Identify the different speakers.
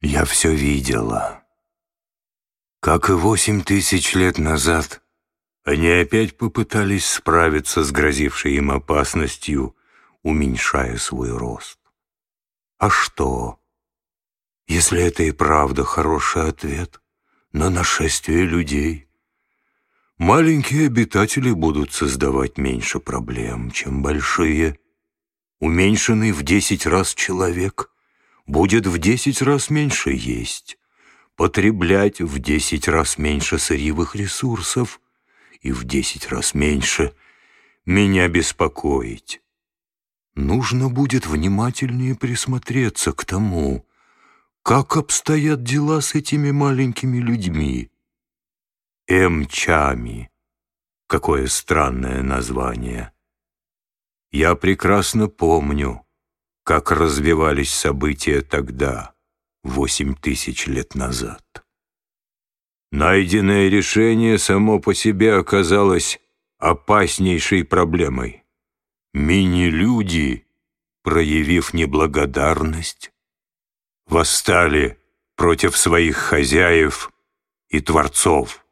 Speaker 1: Я все видела. Как и восемь тысяч лет назад, они опять попытались справиться с грозившей им опасностью, уменьшая свой рост. А что, если это и правда хороший ответ на нашествие людей? Маленькие обитатели будут создавать меньше проблем, чем большие. Уменьшенный в десять раз человек будет в десять раз меньше есть, потреблять в десять раз меньше сырьевых ресурсов и в десять раз меньше меня беспокоить. Нужно будет внимательнее присмотреться к тому, как обстоят дела с этими маленькими людьми. Эмчами. Какое странное название. Я прекрасно помню, как развивались события тогда, восемь тысяч лет назад. Найденное решение само по себе оказалось опаснейшей проблемой. Мини-люди, проявив неблагодарность, восстали против своих хозяев и творцов.